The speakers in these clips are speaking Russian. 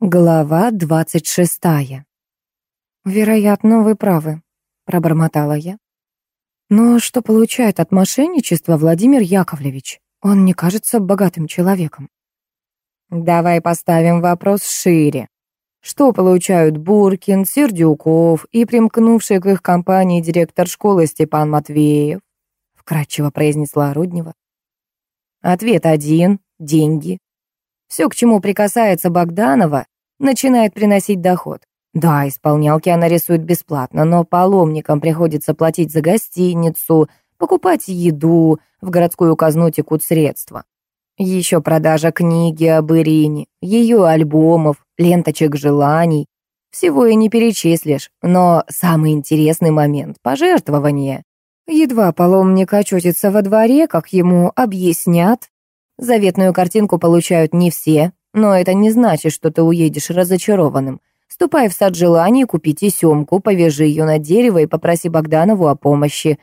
Глава двадцать шестая. «Вероятно, вы правы», — пробормотала я. «Но что получает от мошенничества Владимир Яковлевич? Он не кажется богатым человеком». «Давай поставим вопрос шире. Что получают Буркин, Сердюков и примкнувший к их компании директор школы Степан Матвеев?» — вкратчиво произнесла Руднева. Ответ один — деньги. Все, к чему прикасается Богданова, начинает приносить доход. Да, исполнялки она рисует бесплатно, но паломникам приходится платить за гостиницу, покупать еду, в городскую казну текут средства. Еще продажа книги об Ирине, ее альбомов, ленточек желаний. Всего и не перечислишь, но самый интересный момент — пожертвование. Едва паломник очутится во дворе, как ему объяснят, Заветную картинку получают не все, но это не значит, что ты уедешь разочарованным. Ступай в сад желаний, купи тесемку, повяжи ее на дерево и попроси Богданову о помощи.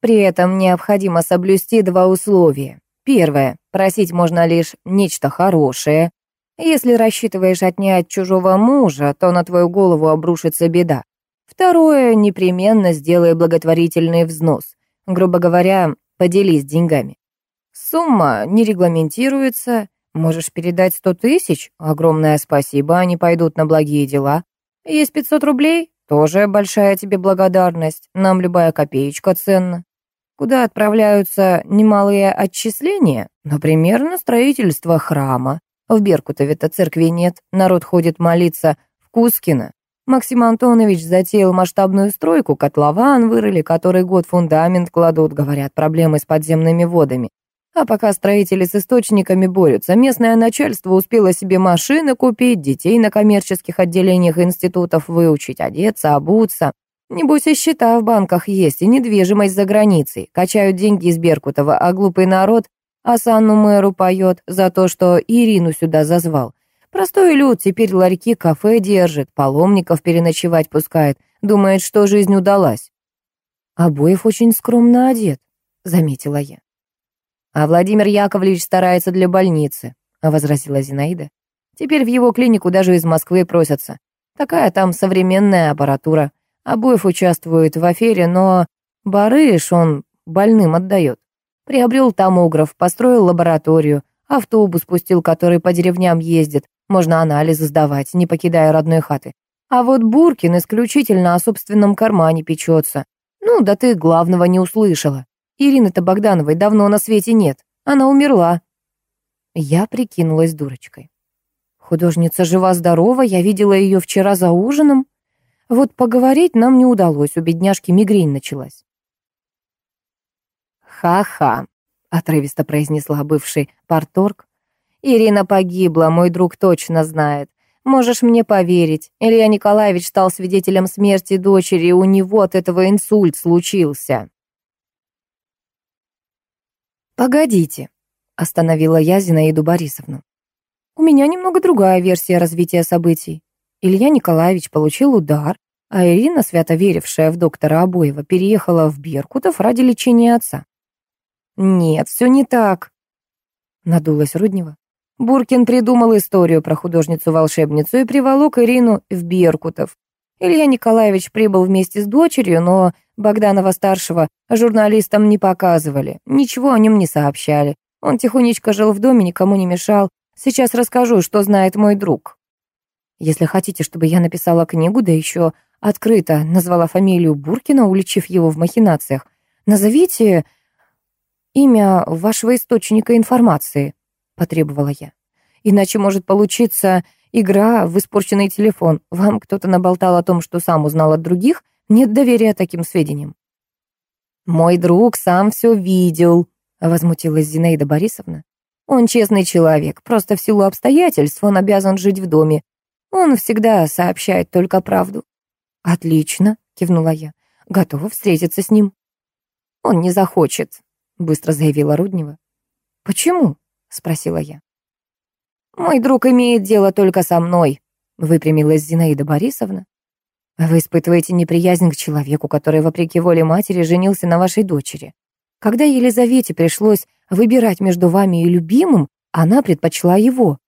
При этом необходимо соблюсти два условия. Первое. Просить можно лишь нечто хорошее. Если рассчитываешь отнять чужого мужа, то на твою голову обрушится беда. Второе. Непременно сделай благотворительный взнос. Грубо говоря, поделись деньгами. Сумма не регламентируется. Можешь передать сто тысяч? Огромное спасибо, они пойдут на благие дела. Есть пятьсот рублей? Тоже большая тебе благодарность. Нам любая копеечка ценна. Куда отправляются немалые отчисления? Например, на строительство храма. В Беркутове-то церкви нет, народ ходит молиться в Кускино. Максим Антонович затеял масштабную стройку, котлован вырыли, который год фундамент кладут, говорят, проблемы с подземными водами. А пока строители с источниками борются, местное начальство успело себе машины купить, детей на коммерческих отделениях институтов выучить, одеться, обуться. Небось и счета в банках есть, и недвижимость за границей. Качают деньги из Беркутова, а глупый народ Асанну мэру поет за то, что Ирину сюда зазвал. Простой люд теперь ларьки, кафе держит, паломников переночевать пускает, думает, что жизнь удалась. Обоев очень скромно одет, заметила я. «А Владимир Яковлевич старается для больницы», — возразила Зинаида. «Теперь в его клинику даже из Москвы просятся. Такая там современная аппаратура. Обоев участвует в афере, но барыш он больным отдает. Приобрел томограф, построил лабораторию, автобус пустил, который по деревням ездит. Можно анализы сдавать, не покидая родной хаты. А вот Буркин исключительно о собственном кармане печется. Ну, да ты главного не услышала. Ирины-то Богдановой давно на свете нет. Она умерла. Я прикинулась дурочкой. Художница жива-здорова, я видела ее вчера за ужином. Вот поговорить нам не удалось, у бедняжки мигрень началась. «Ха-ха», — отрывисто произнесла бывший парторг. «Ирина погибла, мой друг точно знает. Можешь мне поверить, Илья Николаевич стал свидетелем смерти дочери, и у него от этого инсульт случился». «Погодите», — остановила я Зинаиду Борисовну. «У меня немного другая версия развития событий. Илья Николаевич получил удар, а Ирина, свято верившая в доктора Обоева, переехала в Беркутов ради лечения отца». «Нет, все не так», — надулась Руднева. Буркин придумал историю про художницу-волшебницу и приволок Ирину в Беркутов. Илья Николаевич прибыл вместе с дочерью, но Богданова-старшего журналистам не показывали, ничего о нем не сообщали. Он тихонечко жил в доме, никому не мешал. Сейчас расскажу, что знает мой друг. Если хотите, чтобы я написала книгу, да еще открыто назвала фамилию Буркина, уличив его в махинациях, назовите имя вашего источника информации, потребовала я. Иначе может получиться Игра в испорченный телефон. Вам кто-то наболтал о том, что сам узнал от других? Нет доверия таким сведениям. «Мой друг сам все видел», — возмутилась Зинаида Борисовна. «Он честный человек, просто в силу обстоятельств он обязан жить в доме. Он всегда сообщает только правду». «Отлично», — кивнула я. «Готова встретиться с ним». «Он не захочет», — быстро заявила Руднева. «Почему?» — спросила я. «Мой друг имеет дело только со мной», — выпрямилась Зинаида Борисовна. «Вы испытываете неприязнь к человеку, который, вопреки воле матери, женился на вашей дочери. Когда Елизавете пришлось выбирать между вами и любимым, она предпочла его.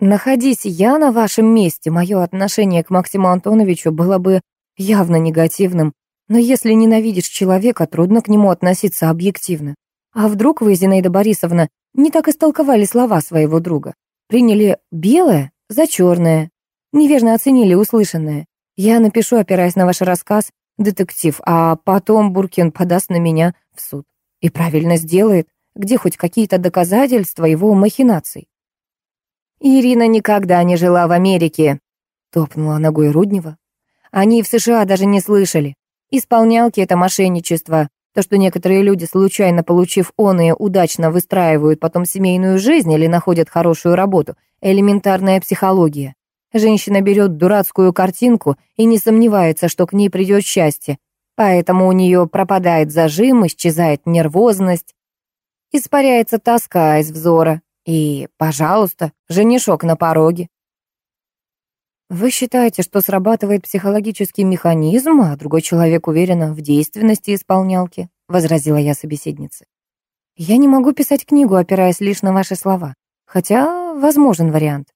Находись я на вашем месте, мое отношение к Максиму Антоновичу было бы явно негативным. Но если ненавидишь человека, трудно к нему относиться объективно. А вдруг вы, Зинаида Борисовна, не так истолковали слова своего друга? Приняли белое за черное, неверно оценили услышанное. Я напишу, опираясь на ваш рассказ, детектив, а потом Буркин подаст на меня в суд. И правильно сделает, где хоть какие-то доказательства его махинаций. Ирина никогда не жила в Америке, топнула ногой Руднева. Они в США даже не слышали. Исполнялки — это мошенничество. То, что некоторые люди, случайно получив оные, удачно выстраивают потом семейную жизнь или находят хорошую работу — элементарная психология. Женщина берет дурацкую картинку и не сомневается, что к ней придет счастье. Поэтому у нее пропадает зажим, исчезает нервозность, испаряется тоска из взора. И, пожалуйста, женишок на пороге. Вы считаете, что срабатывает психологический механизм, а другой человек уверен в действенности исполнялки? Возразила я собеседнице. Я не могу писать книгу, опираясь лишь на ваши слова. Хотя возможен вариант.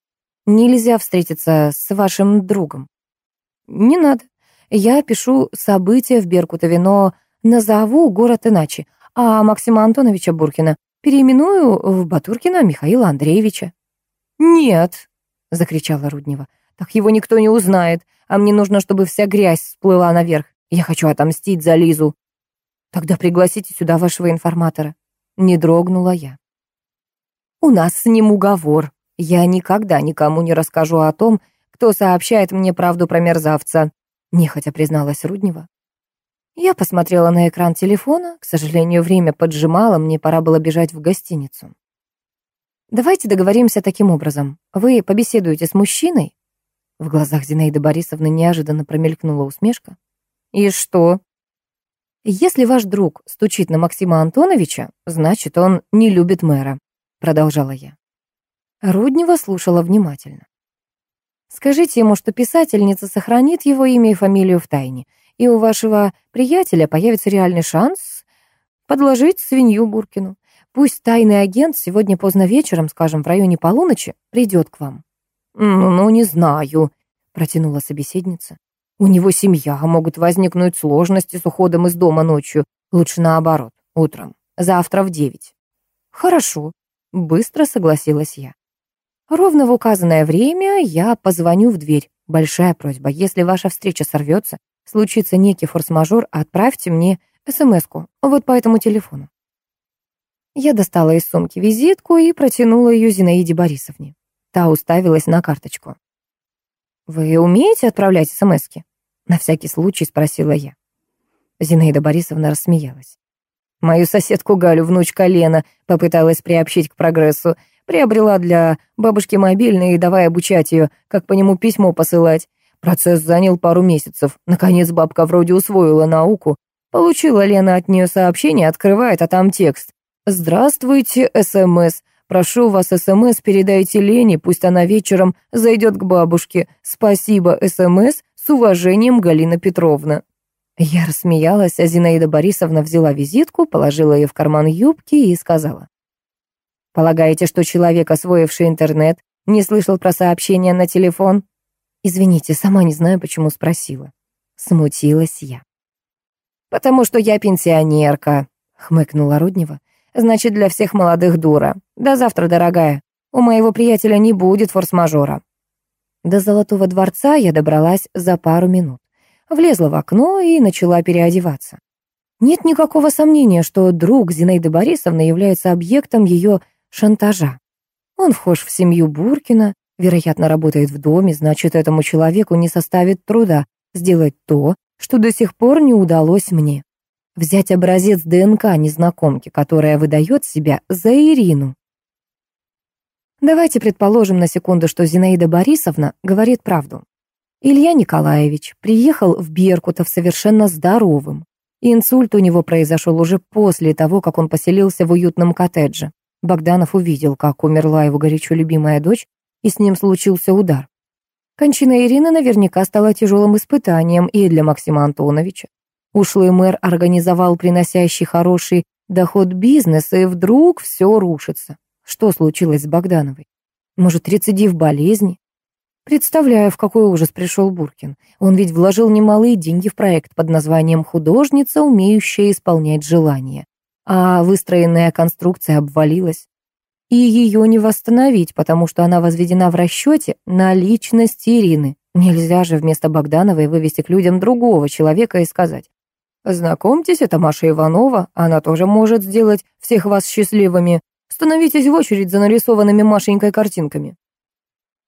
Нельзя встретиться с вашим другом. Не надо. Я пишу события в Беркутове, но назову город иначе, а Максима Антоновича Буркина переименую в Батуркина Михаила Андреевича. «Нет!» — закричала Руднева. Так его никто не узнает, а мне нужно, чтобы вся грязь всплыла наверх. Я хочу отомстить за Лизу. Тогда пригласите сюда вашего информатора. Не дрогнула я. У нас с ним уговор. Я никогда никому не расскажу о том, кто сообщает мне правду про мерзавца, нехотя призналась Руднева. Я посмотрела на экран телефона. К сожалению, время поджимало, мне пора было бежать в гостиницу. Давайте договоримся таким образом. Вы побеседуете с мужчиной, в глазах Зинаиды Борисовны неожиданно промелькнула усмешка. «И что?» «Если ваш друг стучит на Максима Антоновича, значит, он не любит мэра», — продолжала я. Руднева слушала внимательно. «Скажите ему, что писательница сохранит его имя и фамилию в тайне, и у вашего приятеля появится реальный шанс подложить свинью Буркину. Пусть тайный агент сегодня поздно вечером, скажем, в районе полуночи, придет к вам. «Ну, ну, не знаю», — протянула собеседница. «У него семья, могут возникнуть сложности с уходом из дома ночью. Лучше наоборот, утром. Завтра в девять». «Хорошо», — быстро согласилась я. Ровно в указанное время я позвоню в дверь. Большая просьба, если ваша встреча сорвется, случится некий форс-мажор, отправьте мне СМС-ку вот по этому телефону. Я достала из сумки визитку и протянула ее Зинаиде Борисовне. Та уставилась на карточку. «Вы умеете отправлять смски?» На всякий случай спросила я. Зинаида Борисовна рассмеялась. Мою соседку Галю, внучка Лена, попыталась приобщить к прогрессу. Приобрела для бабушки мобильный, давай обучать ее, как по нему письмо посылать. Процесс занял пару месяцев. Наконец бабка вроде усвоила науку. Получила Лена от нее сообщение, открывает, а там текст. «Здравствуйте, СМС. Прошу вас, СМС передайте Лене, пусть она вечером зайдет к бабушке. Спасибо, СМС, с уважением, Галина Петровна». Я рассмеялась, а Зинаида Борисовна взяла визитку, положила ее в карман юбки и сказала. «Полагаете, что человек, освоивший интернет, не слышал про сообщение на телефон?» «Извините, сама не знаю, почему спросила». Смутилась я. «Потому что я пенсионерка», — хмыкнула Руднева. Значит, для всех молодых дура. До завтра, дорогая. У моего приятеля не будет форс-мажора. До Золотого дворца я добралась за пару минут. Влезла в окно и начала переодеваться. Нет никакого сомнения, что друг Зинаиды Борисовны является объектом ее шантажа. Он вхож в семью Буркина, вероятно, работает в доме, значит, этому человеку не составит труда сделать то, что до сих пор не удалось мне взять образец ДНК незнакомки, которая выдает себя за Ирину. Давайте предположим на секунду, что Зинаида Борисовна говорит правду. Илья Николаевич приехал в Беркутов совершенно здоровым. Инсульт у него произошел уже после того, как он поселился в уютном коттедже. Богданов увидел, как умерла его горячо любимая дочь, и с ним случился удар. Кончина Ирины наверняка стала тяжелым испытанием и для Максима Антоновича. Ушлый мэр организовал приносящий хороший доход бизнес, и вдруг все рушится. Что случилось с Богдановой? Может, рецидив болезни? Представляю, в какой ужас пришел Буркин. Он ведь вложил немалые деньги в проект под названием «Художница, умеющая исполнять желания». А выстроенная конструкция обвалилась. И ее не восстановить, потому что она возведена в расчете на личность Ирины. Нельзя же вместо Богдановой вывести к людям другого человека и сказать «Знакомьтесь, это Маша Иванова, она тоже может сделать всех вас счастливыми. Становитесь в очередь за нарисованными Машенькой картинками».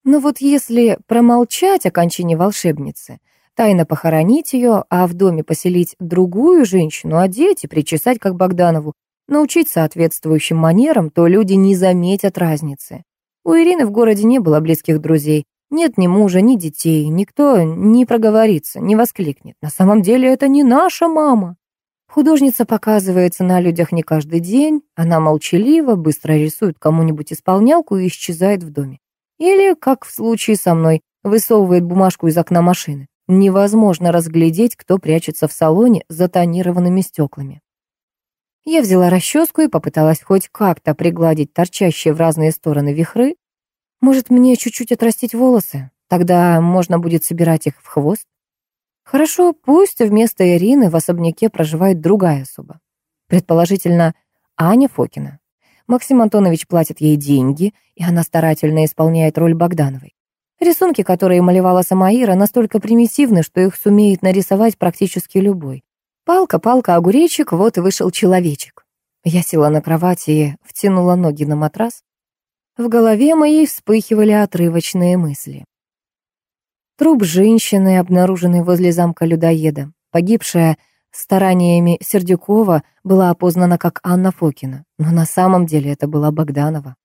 Но вот если промолчать о кончине волшебницы, тайно похоронить ее, а в доме поселить другую женщину, одеть и причесать, как Богданову, научить соответствующим манерам, то люди не заметят разницы. У Ирины в городе не было близких друзей, нет ни мужа, ни детей, никто не проговорится, не воскликнет. На самом деле это не наша мама. Художница показывается на людях не каждый день, она молчалива, быстро рисует кому-нибудь исполнялку и исчезает в доме. Или, как в случае со мной, высовывает бумажку из окна машины. Невозможно разглядеть, кто прячется в салоне за тонированными стеклами. Я взяла расческу и попыталась хоть как-то пригладить торчащие в разные стороны вихры. Может, мне чуть-чуть отрастить волосы? Тогда можно будет собирать их в хвост. Хорошо, пусть вместо Ирины в особняке проживает другая особа. Предположительно, Аня Фокина. Максим Антонович платит ей деньги, и она старательно исполняет роль Богдановой. Рисунки, которые малевала сама Ира, настолько примитивны, что их сумеет нарисовать практически любой. Палка, палка, огуречек, вот и вышел человечек. Я села на кровати и втянула ноги на матрас. В голове моей вспыхивали отрывочные мысли. Труп женщины, обнаруженный возле замка людоеда, погибшая стараниями Сердюкова была опознана как Анна Фокина, но на самом деле это была Богданова.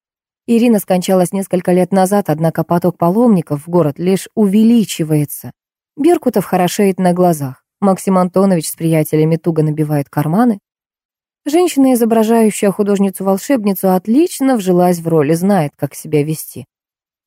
Ирина скончалась несколько лет назад, однако поток паломников в город лишь увеличивается. Беркутов хорошеет на глазах. Максим Антонович с приятелями туго набивает карманы. Женщина, изображающая художницу-волшебницу, отлично вжилась в роль и знает, как себя вести.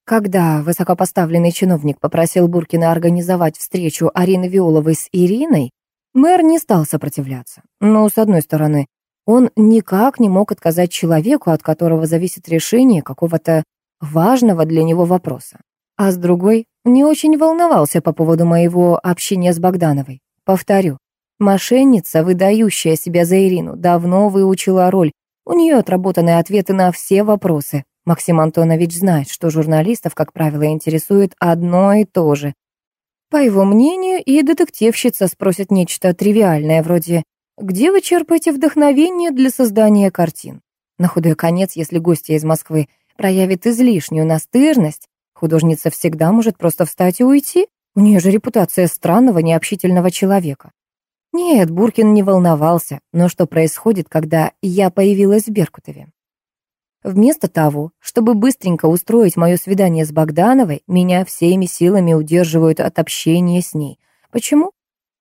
Когда высокопоставленный чиновник попросил Буркина организовать встречу Арины Виоловой с Ириной, Мэр не стал сопротивляться. Но, с одной стороны, он никак не мог отказать человеку, от которого зависит решение какого-то важного для него вопроса. А с другой, не очень волновался по поводу моего общения с Богдановой. Повторю, мошенница, выдающая себя за Ирину, давно выучила роль. У нее отработаны ответы на все вопросы. Максим Антонович знает, что журналистов, как правило, интересует одно и то же. По его мнению, и детективщица спросит нечто тривиальное, вроде «Где вы черпаете вдохновение для создания картин?» На худой конец, если гостья из Москвы проявит излишнюю настырность, художница всегда может просто встать и уйти. У нее же репутация странного, необщительного человека. Нет, Буркин не волновался, но что происходит, когда я появилась в Беркутове? Вместо того, чтобы быстренько устроить мое свидание с Богдановой, меня всеми силами удерживают от общения с ней. Почему?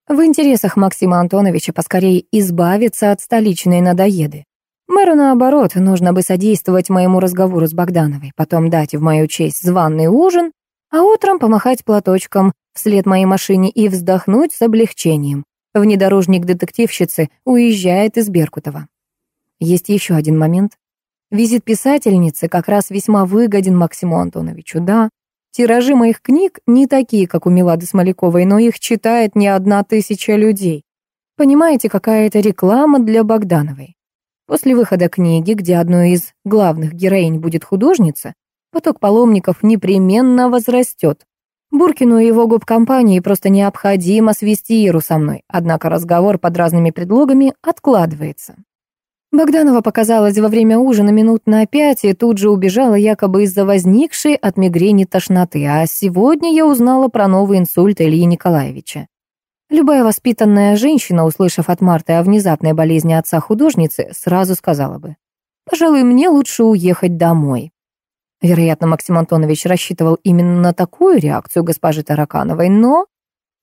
В интересах Максима Антоновича поскорее избавиться от столичной надоеды. Мэру, наоборот, нужно бы содействовать моему разговору с Богдановой, потом дать в мою честь званный ужин, а утром помахать платочком вслед моей машине и вздохнуть с облегчением. Внедорожник детективщицы уезжает из Беркутова. Есть еще один момент. Визит писательницы как раз весьма выгоден Максиму Антоновичу, да. Тиражи моих книг не такие, как у Милады Смоляковой, но их читает не одна тысяча людей. Понимаете, какая это реклама для Богдановой? После выхода книги, где одной из главных героинь будет художница, поток паломников непременно возрастет. Буркину и его губкомпании просто необходимо свести Иру со мной, однако разговор под разными предлогами откладывается. Богданова показалась во время ужина минут на пять и тут же убежала якобы из-за возникшей от мигрени тошноты, а сегодня я узнала про новый инсульт Ильи Николаевича. Любая воспитанная женщина, услышав от Марты о внезапной болезни отца художницы, сразу сказала бы, «Пожалуй, мне лучше уехать домой». Вероятно, Максим Антонович рассчитывал именно на такую реакцию госпожи Таракановой, но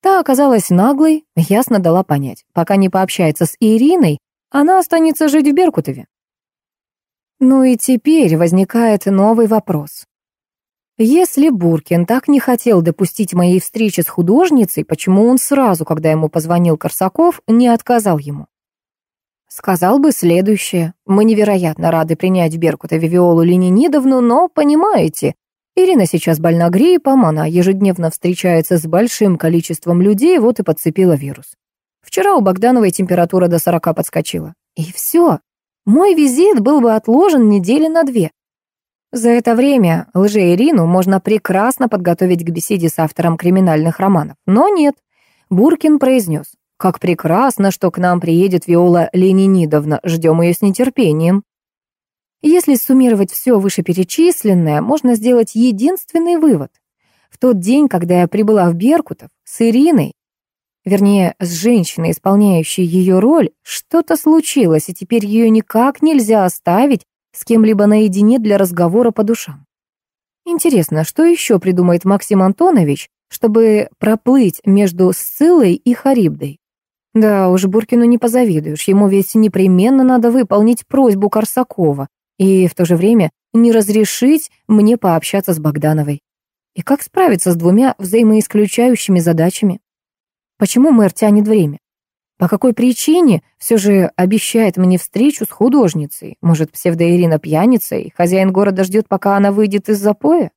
та оказалась наглой, ясно дала понять, пока не пообщается с Ириной, она останется жить в Беркутове. Ну и теперь возникает новый вопрос. Если Буркин так не хотел допустить моей встречи с художницей, почему он сразу, когда ему позвонил Корсаков, не отказал ему? Сказал бы следующее. Мы невероятно рады принять в Беркутове Виолу Ленинидовну, но, понимаете, Ирина сейчас больна гриппом, она ежедневно встречается с большим количеством людей, вот и подцепила вирус. Вчера у Богдановой температура до 40 подскочила. И все. Мой визит был бы отложен недели на две. За это время лже-Ирину можно прекрасно подготовить к беседе с автором криминальных романов. Но нет. Буркин произнес. «Как прекрасно, что к нам приедет Виола Ленинидовна. Ждем ее с нетерпением». Если суммировать все вышеперечисленное, можно сделать единственный вывод. В тот день, когда я прибыла в Беркутов, с Ириной, вернее, с женщиной, исполняющей ее роль, что-то случилось, и теперь ее никак нельзя оставить с кем-либо наедине для разговора по душам. Интересно, что еще придумает Максим Антонович, чтобы проплыть между Сциллой и Харибдой? Да уж, Буркину не позавидуешь, ему ведь непременно надо выполнить просьбу Корсакова, и в то же время не разрешить мне пообщаться с Богдановой. И как справиться с двумя взаимоисключающими задачами? Почему мэр тянет время? По какой причине все же обещает мне встречу с художницей? Может, псевдоирина пьяница, и хозяин города ждет, пока она выйдет из запоя?